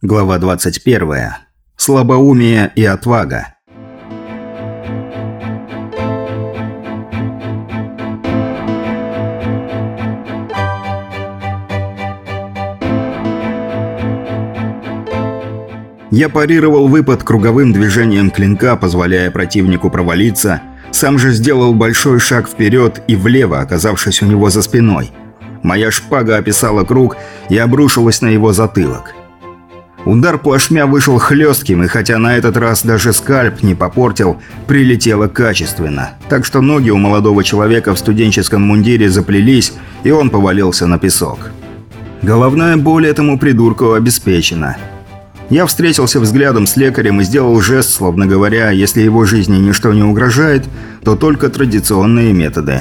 Глава 21. Слабоумие и отвага. Я парировал выпад круговым движением клинка, позволяя противнику провалиться, сам же сделал большой шаг вперед и влево, оказавшись у него за спиной. Моя шпага описала круг и обрушилась на его затылок. Удар плашмя вышел хлестким, и хотя на этот раз даже скальп не попортил, прилетело качественно. Так что ноги у молодого человека в студенческом мундире заплелись, и он повалился на песок. Головная боль этому придурку обеспечена. Я встретился взглядом с лекарем и сделал жест, словно говоря, если его жизни ничто не угрожает, то только традиционные методы.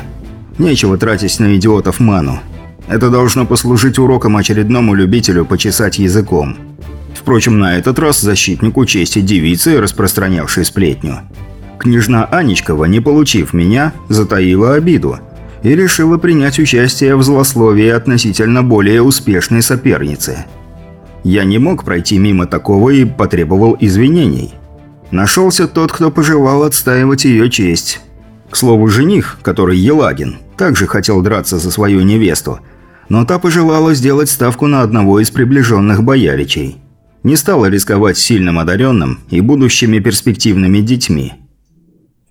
Нечего тратить на идиотов ману. Это должно послужить уроком очередному любителю почесать языком. Впрочем, на этот раз защитнику чести девицы, распространявшей сплетню. Княжна Анечкова, не получив меня, затаила обиду и решила принять участие в злословии относительно более успешной соперницы. Я не мог пройти мимо такого и потребовал извинений. Нашелся тот, кто пожелал отстаивать ее честь. К слову, жених, который Елагин, также хотел драться за свою невесту, но та пожелала сделать ставку на одного из приближенных бояричей. Не стала рисковать сильным одаренным и будущими перспективными детьми.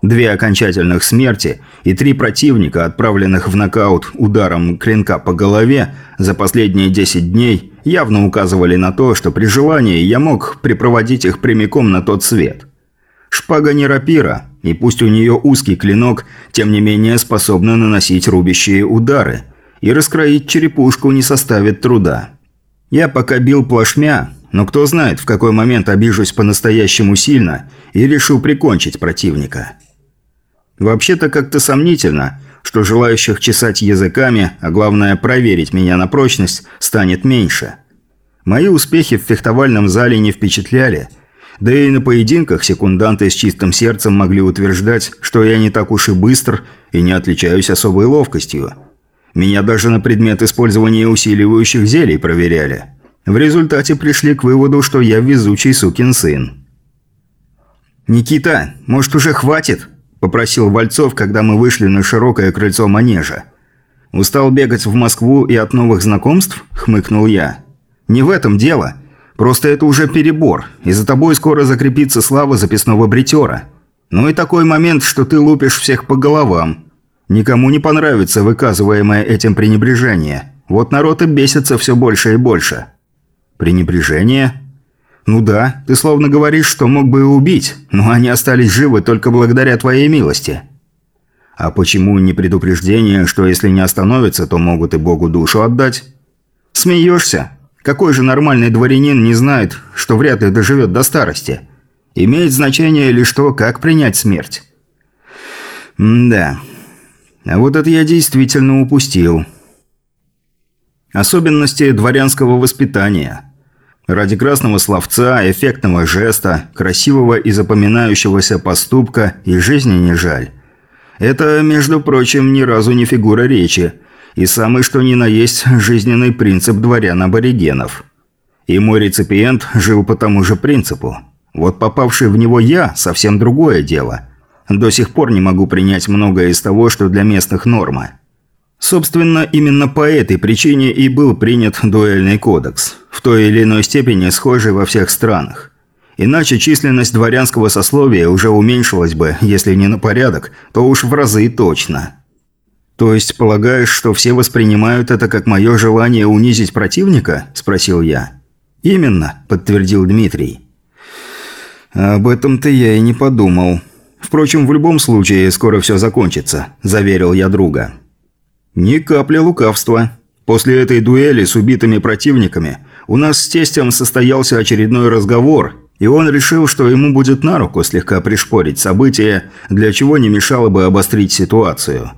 Две окончательных смерти и три противника, отправленных в нокаут ударом клинка по голове за последние 10 дней, явно указывали на то, что при желании я мог припроводить их прямиком на тот свет. Шпага не рапира, и пусть у нее узкий клинок, тем не менее способна наносить рубящие удары, и раскроить черепушку не составит труда. Я пока бил плашмя, но кто знает, в какой момент обижусь по-настоящему сильно и решу прикончить противника. Вообще-то как-то сомнительно, что желающих чесать языками, а главное проверить меня на прочность, станет меньше. Мои успехи в фехтовальном зале не впечатляли, да и на поединках секунданты с чистым сердцем могли утверждать, что я не так уж и быстр и не отличаюсь особой ловкостью. Меня даже на предмет использования усиливающих зелий проверяли. В результате пришли к выводу, что я везучий сукин сын. «Никита, может, уже хватит?» – попросил Вальцов, когда мы вышли на широкое крыльцо манежа. «Устал бегать в Москву и от новых знакомств?» – хмыкнул я. «Не в этом дело. Просто это уже перебор, и за тобой скоро закрепится слава записного бритера. Ну и такой момент, что ты лупишь всех по головам. Никому не понравится выказываемое этим пренебрежение. Вот народ и бесится все больше и больше». «Пренебрежение?» «Ну да, ты словно говоришь, что мог бы и убить, но они остались живы только благодаря твоей милости». «А почему не предупреждение, что если не остановятся, то могут и Богу душу отдать?» «Смеешься? Какой же нормальный дворянин не знает, что вряд ли доживет до старости? Имеет значение лишь то, как принять смерть?» «Да. А вот это я действительно упустил». Особенности дворянского воспитания. Ради красного словца, эффектного жеста, красивого и запоминающегося поступка и жизни не жаль. Это, между прочим, ни разу не фигура речи, и самый что ни на есть жизненный принцип дворян-аборигенов. И мой реципиент жил по тому же принципу. Вот попавший в него я – совсем другое дело. До сих пор не могу принять многое из того, что для местных норма. Собственно, именно по этой причине и был принят дуэльный кодекс, в той или иной степени схожий во всех странах. Иначе численность дворянского сословия уже уменьшилась бы, если не на порядок, то уж в разы точно. «То есть полагаешь, что все воспринимают это как мое желание унизить противника?» – спросил я. «Именно», – подтвердил Дмитрий. «Об этом-то я и не подумал. Впрочем, в любом случае скоро все закончится», – заверил я друга. Ни капли лукавства. После этой дуэли с убитыми противниками у нас с тестем состоялся очередной разговор, и он решил, что ему будет на руку слегка пришпорить события, для чего не мешало бы обострить ситуацию.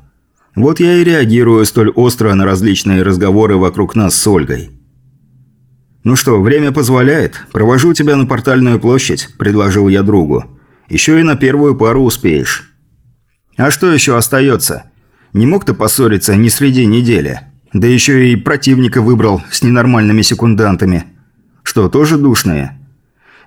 Вот я и реагирую столь остро на различные разговоры вокруг нас с Ольгой. «Ну что, время позволяет. Провожу тебя на портальную площадь», – предложил я другу. «Еще и на первую пару успеешь». «А что еще остается?» Не мог ты поссориться не среди недели? Да еще и противника выбрал с ненормальными секундантами. Что тоже душные?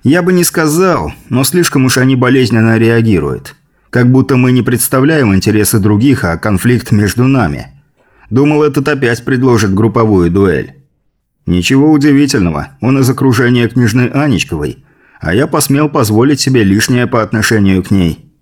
Я бы не сказал, но слишком уж они болезненно реагируют. Как будто мы не представляем интересы других, а конфликт между нами. Думал, этот опять предложит групповую дуэль. Ничего удивительного, он из окружения княжны Анечковой, а я посмел позволить себе лишнее по отношению к ней.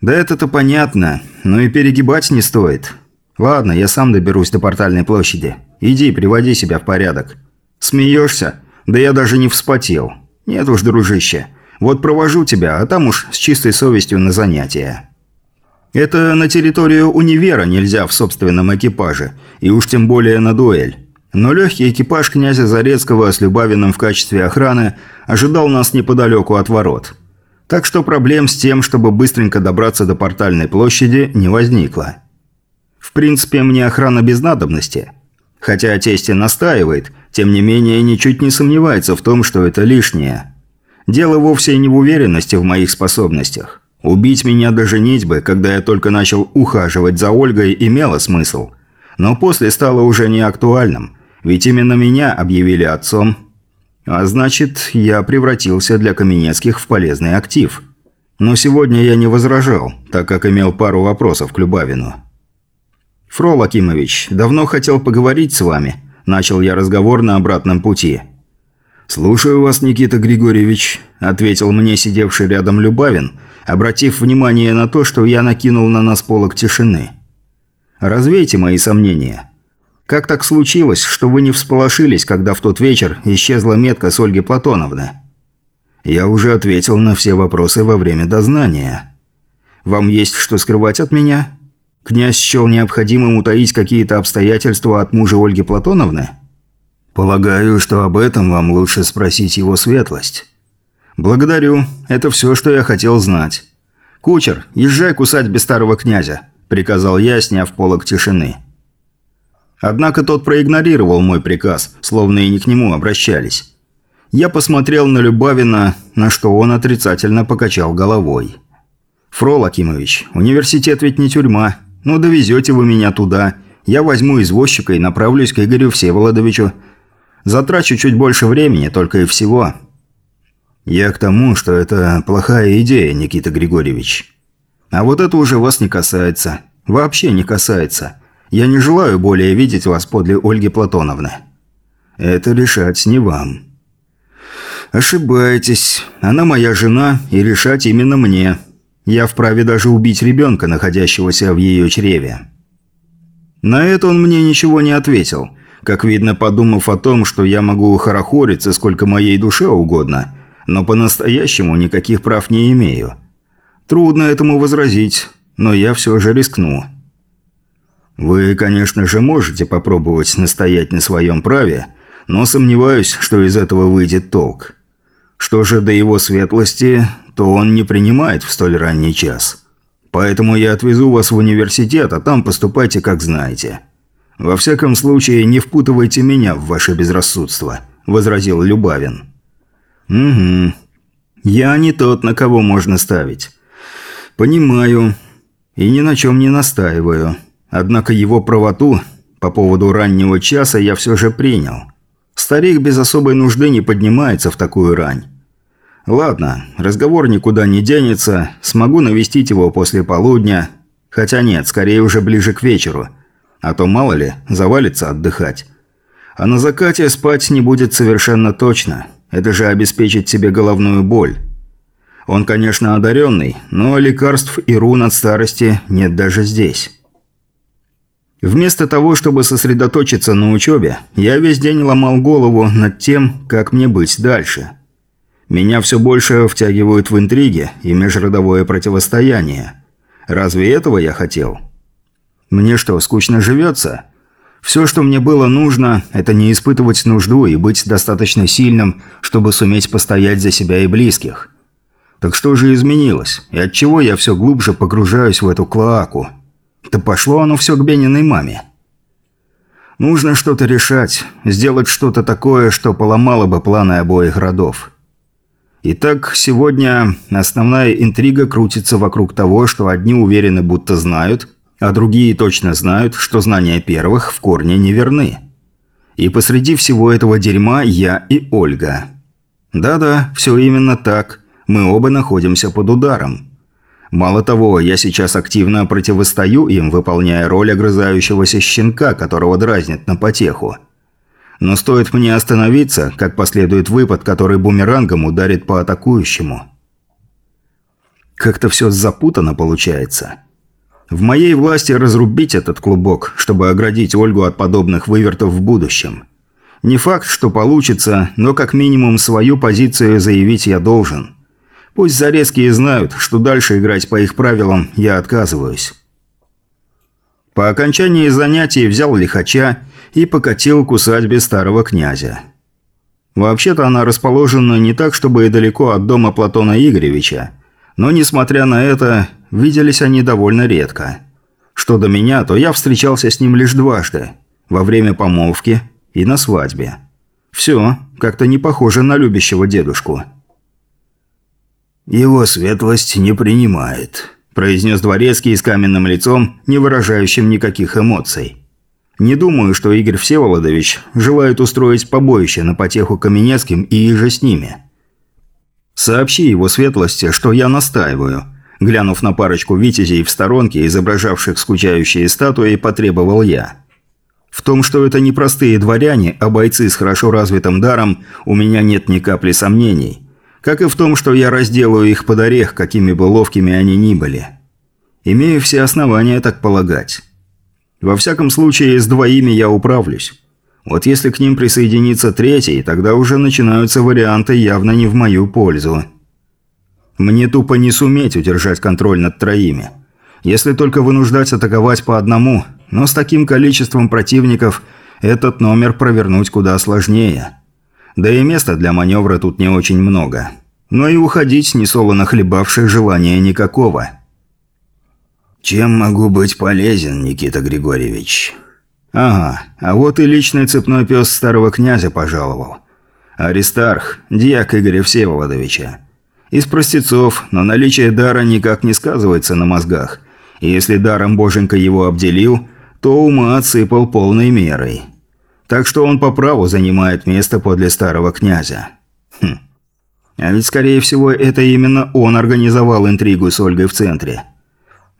Да это-то понятно, но и перегибать не стоит. Ладно, я сам доберусь до портальной площади. Иди, приводи себя в порядок. Смеешься? Да я даже не вспотел. Нет уж, дружище. Вот провожу тебя, а там уж с чистой совестью на занятия. Это на территорию универа нельзя в собственном экипаже, и уж тем более на дуэль. Но легкий экипаж князя Зарецкого с Любавиным в качестве охраны ожидал нас неподалеку от ворот. Так что проблем с тем, чтобы быстренько добраться до портальной площади, не возникло. В принципе, мне охрана без надобности. Хотя тесте настаивает, тем не менее ничуть не сомневается в том, что это лишнее. Дело вовсе не в уверенности в моих способностях. Убить меня до женитьбы, когда я только начал ухаживать за Ольгой, имело смысл. Но после стало уже не актуальным, ведь именно меня объявили отцом. А значит, я превратился для Каменецких в полезный актив. Но сегодня я не возражал, так как имел пару вопросов к Любавину. «Фрол Акимович, давно хотел поговорить с вами», – начал я разговор на обратном пути. «Слушаю вас, Никита Григорьевич», – ответил мне сидевший рядом Любавин, обратив внимание на то, что я накинул на нас полок тишины. «Развейте мои сомнения. Как так случилось, что вы не всполошились, когда в тот вечер исчезла метка с Ольги Платоновны?» «Я уже ответил на все вопросы во время дознания. Вам есть что скрывать от меня?» Князь счел необходимым утаить какие-то обстоятельства от мужа Ольги Платоновны? Полагаю, что об этом вам лучше спросить его светлость. Благодарю. Это все, что я хотел знать. Кучер, езжай к усадьбе старого князя, приказал я, сняв полок тишины. Однако тот проигнорировал мой приказ, словно и не к нему обращались. Я посмотрел на Любавина, на что он отрицательно покачал головой. «Фрол Акимович, университет ведь не тюрьма. «Ну, довезете вы меня туда. Я возьму извозчика и направлюсь к Игорю Всеволодовичу. Затрачу чуть больше времени, только и всего». «Я к тому, что это плохая идея, Никита Григорьевич. А вот это уже вас не касается. Вообще не касается. Я не желаю более видеть вас подле Ольги Платоновны. Это решать не вам». «Ошибаетесь. Она моя жена, и решать именно мне». Я вправе даже убить ребенка, находящегося в ее чреве. На это он мне ничего не ответил, как видно, подумав о том, что я могу хорохориться сколько моей душе угодно, но по-настоящему никаких прав не имею. Трудно этому возразить, но я все же рискну. Вы, конечно же, можете попробовать настоять на своем праве, но сомневаюсь, что из этого выйдет толк. Что же до его светлости, то он не принимает в столь ранний час. Поэтому я отвезу вас в университет, а там поступайте как знаете. Во всяком случае, не впутывайте меня в ваше безрассудство», – возразил Любавин. «Угу. Я не тот, на кого можно ставить. Понимаю. И ни на чем не настаиваю. Однако его правоту по поводу раннего часа я все же принял. Старик без особой нужды не поднимается в такую рань. Ладно, разговор никуда не денется, смогу навестить его после полудня. Хотя нет, скорее уже ближе к вечеру. А то, мало ли, завалится отдыхать. А на закате спать не будет совершенно точно. Это же обеспечит себе головную боль. Он, конечно, одаренный, но лекарств и рун от старости нет даже здесь. Вместо того, чтобы сосредоточиться на учебе, я весь день ломал голову над тем, как мне быть дальше. Меня все больше втягивают в интриги и межродовое противостояние. Разве этого я хотел? Мне что, скучно живется? Все, что мне было нужно, это не испытывать нужду и быть достаточно сильным, чтобы суметь постоять за себя и близких. Так что же изменилось? И от чего я все глубже погружаюсь в эту клоаку? Да пошло оно все к Бениной маме. Нужно что-то решать, сделать что-то такое, что поломало бы планы обоих родов. Итак, сегодня основная интрига крутится вокруг того, что одни уверены, будто знают, а другие точно знают, что знания первых в корне неверны. И посреди всего этого дерьма я и Ольга. Да-да, все именно так. Мы оба находимся под ударом. Мало того, я сейчас активно противостою им, выполняя роль огрызающегося щенка, которого дразнят на потеху. Но стоит мне остановиться, как последует выпад, который бумерангом ударит по атакующему. Как-то все запутано получается. В моей власти разрубить этот клубок, чтобы оградить Ольгу от подобных вывертов в будущем. Не факт, что получится, но как минимум свою позицию заявить я должен. Пусть зарезкие знают, что дальше играть по их правилам я отказываюсь. По окончании занятий взял лихача и покатил к усадьбе старого князя. Вообще-то она расположена не так, чтобы и далеко от дома Платона Игоревича, но, несмотря на это, виделись они довольно редко. Что до меня, то я встречался с ним лишь дважды – во время помолвки и на свадьбе. Все, как-то не похоже на любящего дедушку. «Его светлость не принимает», – произнес дворецкий с каменным лицом, не выражающим никаких эмоций. Не думаю, что Игорь Всеволодович желает устроить побоище на потеху Каменецким и иже с ними. Сообщи его светлости, что я настаиваю. Глянув на парочку витязей в сторонке, изображавших скучающие статуи, потребовал я. В том, что это не простые дворяне, а бойцы с хорошо развитым даром, у меня нет ни капли сомнений. Как и в том, что я разделаю их под орех, какими бы ловкими они ни были. Имею все основания так полагать. Во всяком случае, с двоими я управлюсь. Вот если к ним присоединится третий, тогда уже начинаются варианты явно не в мою пользу. Мне тупо не суметь удержать контроль над троими. Если только вынуждать атаковать по одному, но с таким количеством противников этот номер провернуть куда сложнее. Да и места для маневра тут не очень много. Но и уходить, не солоно хлебавших, желания никакого. «Чем могу быть полезен, Никита Григорьевич?» «Ага, а вот и личный цепной пес старого князя пожаловал. Аристарх, дьяк Игоря Всеволодовича. Из простецов, но наличие дара никак не сказывается на мозгах. И если даром боженька его обделил, то ума отсыпал полной мерой. Так что он по праву занимает место подле старого князя. Хм. А ведь, скорее всего, это именно он организовал интригу с Ольгой в центре.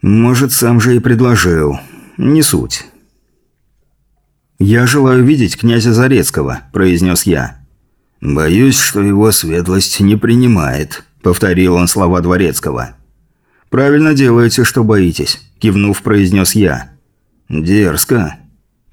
Может, сам же и предложил. Не суть. «Я желаю видеть князя Зарецкого», – произнес я. «Боюсь, что его светлость не принимает», – повторил он слова Дворецкого. «Правильно делаете, что боитесь», – кивнув, произнес я. «Дерзко».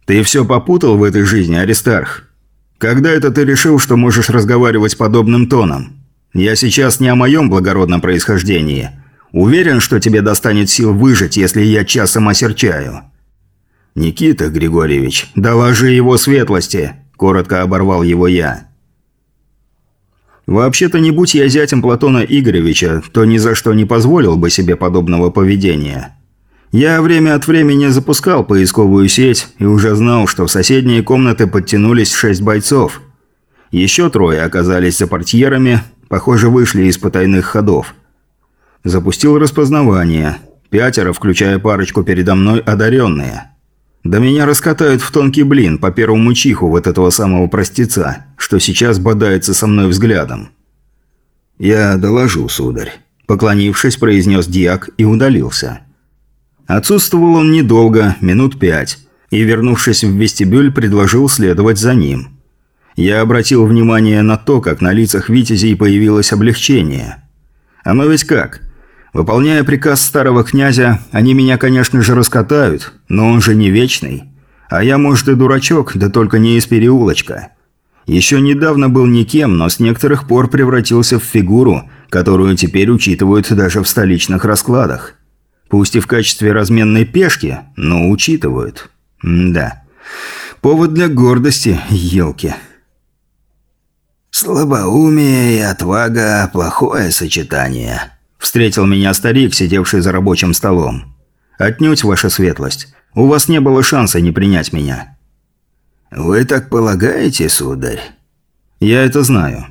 «Ты все попутал в этой жизни, Аристарх? Когда это ты решил, что можешь разговаривать подобным тоном? Я сейчас не о моем благородном происхождении, Уверен, что тебе достанет сил выжить, если я часом осерчаю». «Никита Григорьевич, доложи его светлости», – коротко оборвал его я. Вообще-то, не будь я зятем Платона Игоревича, то ни за что не позволил бы себе подобного поведения. Я время от времени запускал поисковую сеть и уже знал, что в соседние комнаты подтянулись шесть бойцов. Еще трое оказались за портьерами, похоже, вышли из потайных ходов – Запустил распознавание. Пятеро, включая парочку передо мной, одаренные. Да меня раскатают в тонкий блин по первому чиху вот этого самого простеца, что сейчас бодается со мной взглядом. «Я доложу, сударь», – поклонившись, произнес Диак и удалился. Отсутствовал он недолго, минут пять, и, вернувшись в вестибюль, предложил следовать за ним. Я обратил внимание на то, как на лицах витязей появилось облегчение. Оно ведь как? Выполняя приказ старого князя, они меня, конечно же, раскатают, но он же не вечный. А я, может, и дурачок, да только не из переулочка. Еще недавно был никем, но с некоторых пор превратился в фигуру, которую теперь учитывают даже в столичных раскладах. Пусть и в качестве разменной пешки, но учитывают. М да. Повод для гордости, елки. «Слабоумие и отвага – плохое сочетание», Встретил меня старик, сидевший за рабочим столом. «Отнюдь, ваша светлость. У вас не было шанса не принять меня». «Вы так полагаете, сударь?» «Я это знаю.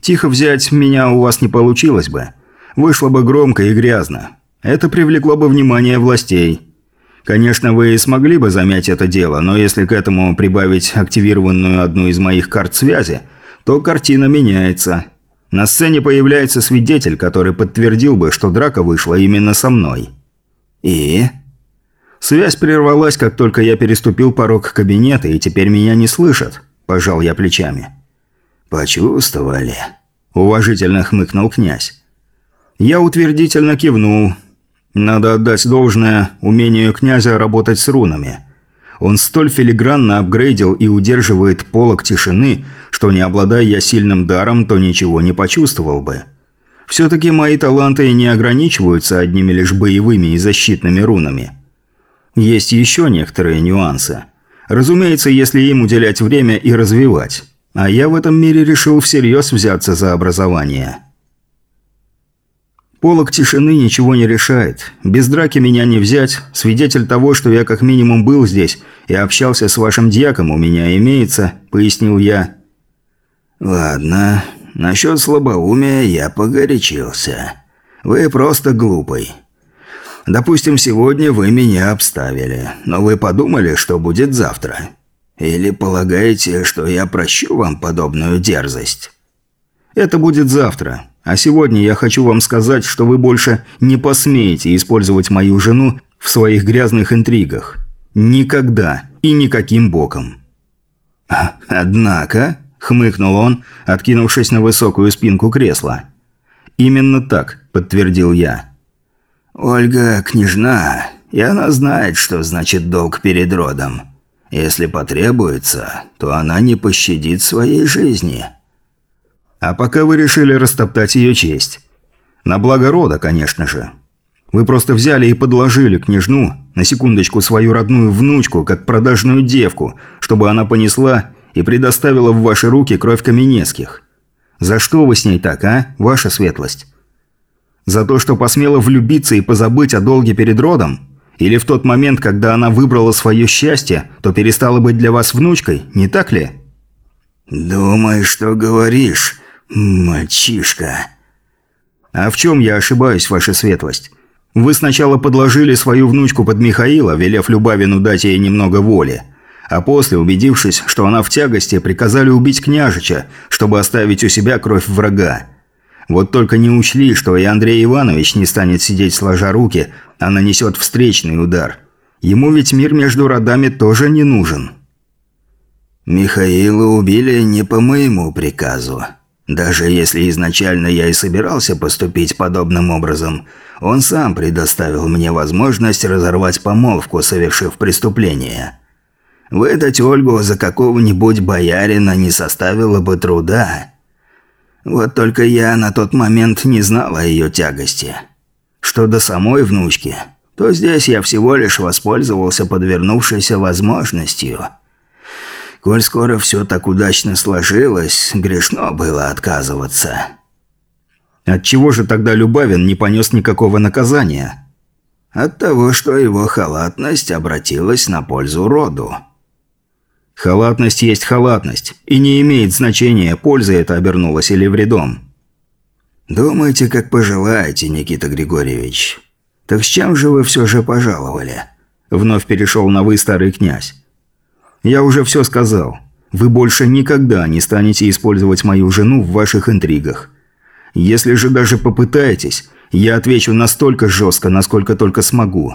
Тихо взять меня у вас не получилось бы. Вышло бы громко и грязно. Это привлекло бы внимание властей. Конечно, вы смогли бы замять это дело, но если к этому прибавить активированную одну из моих карт связи, то картина меняется. На сцене появляется свидетель, который подтвердил бы, что драка вышла именно со мной. И... Связь прервалась, как только я переступил порог кабинета, и теперь меня не слышат. Пожал я плечами. «Почувствовали?» – уважительно хмыкнул князь. Я утвердительно кивнул. Надо отдать должное умению князя работать с рунами. Он столь филигранно апгрейдил и удерживает полок тишины, что не обладая я сильным даром, то ничего не почувствовал бы. Все-таки мои таланты не ограничиваются одними лишь боевыми и защитными рунами. Есть еще некоторые нюансы. Разумеется, если им уделять время и развивать. А я в этом мире решил всерьез взяться за образование. Полок тишины ничего не решает. Без драки меня не взять. Свидетель того, что я как минимум был здесь и общался с вашим дьяком, у меня имеется, пояснил я. Ладно, насчет слабоумия я погорячился. Вы просто глупый. Допустим, сегодня вы меня обставили, но вы подумали, что будет завтра. Или полагаете, что я прощу вам подобную дерзость? Это будет завтра. А сегодня я хочу вам сказать, что вы больше не посмеете использовать мою жену в своих грязных интригах. Никогда и никаким боком. «Однако», – хмыкнул он, откинувшись на высокую спинку кресла. «Именно так», – подтвердил я. «Ольга княжна, и она знает, что значит долг перед родом. Если потребуется, то она не пощадит своей жизни. А пока вы решили растоптать ее честь. На благо рода, конечно же. Вы просто взяли и подложили княжну, на секундочку, свою родную внучку, как продажную девку, чтобы она понесла и предоставила в ваши руки кровь Каменецких. За что вы с ней так, а, ваша светлость? За то, что посмела влюбиться и позабыть о долге перед родом? Или в тот момент, когда она выбрала свое счастье, то перестала быть для вас внучкой, не так ли?» «Думаешь, что говоришь, мальчишка?» «А в чем я ошибаюсь, ваша светлость? Вы сначала подложили свою внучку под Михаила, велев Любавину дать ей немного воли, а после, убедившись, что она в тягости, приказали убить княжича, чтобы оставить у себя кровь врага. Вот только не учли, что и Андрей Иванович не станет сидеть сложа руки, а нанесет встречный удар. Ему ведь мир между родами тоже не нужен. Михаила убили не по моему приказу. Даже если изначально я и собирался поступить подобным образом, он сам предоставил мне возможность разорвать помолвку, совершив преступление. Выдать Ольгу за какого-нибудь боярина не составило бы труда. Вот только я на тот момент не знал о ее тягости. Что до самой внучки, то здесь я всего лишь воспользовался подвернувшейся возможностью. Коль скоро все так удачно сложилось, грешно было отказываться. Отчего же тогда Любавин не понес никакого наказания? От того, что его халатность обратилась на пользу роду. Халатность есть халатность, и не имеет значения, пользой это обернулось или вредом. «Думайте, как пожелаете, Никита Григорьевич. Так с чем же вы все же пожаловали?» Вновь перешел на «вы, старый князь». «Я уже все сказал. Вы больше никогда не станете использовать мою жену в ваших интригах. Если же даже попытаетесь, я отвечу настолько жестко, насколько только смогу».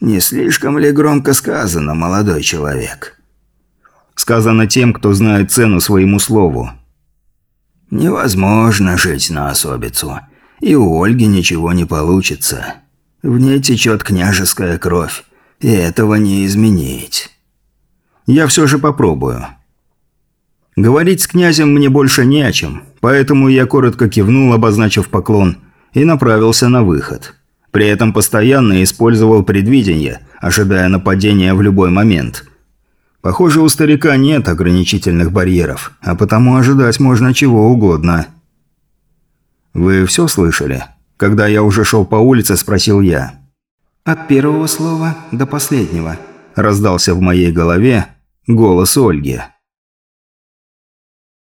«Не слишком ли громко сказано, молодой человек?» Сказано тем, кто знает цену своему слову. Невозможно жить на особицу. И у Ольги ничего не получится. В ней течет княжеская кровь. И этого не изменить. Я все же попробую. Говорить с князем мне больше не о чем, поэтому я коротко кивнул, обозначив поклон, и направился на выход. При этом постоянно использовал предвидение, ожидая нападения в любой момент – Похоже, у старика нет ограничительных барьеров, а потому ожидать можно чего угодно. «Вы все слышали?» Когда я уже шел по улице, спросил я. «От первого слова до последнего», – раздался в моей голове голос Ольги.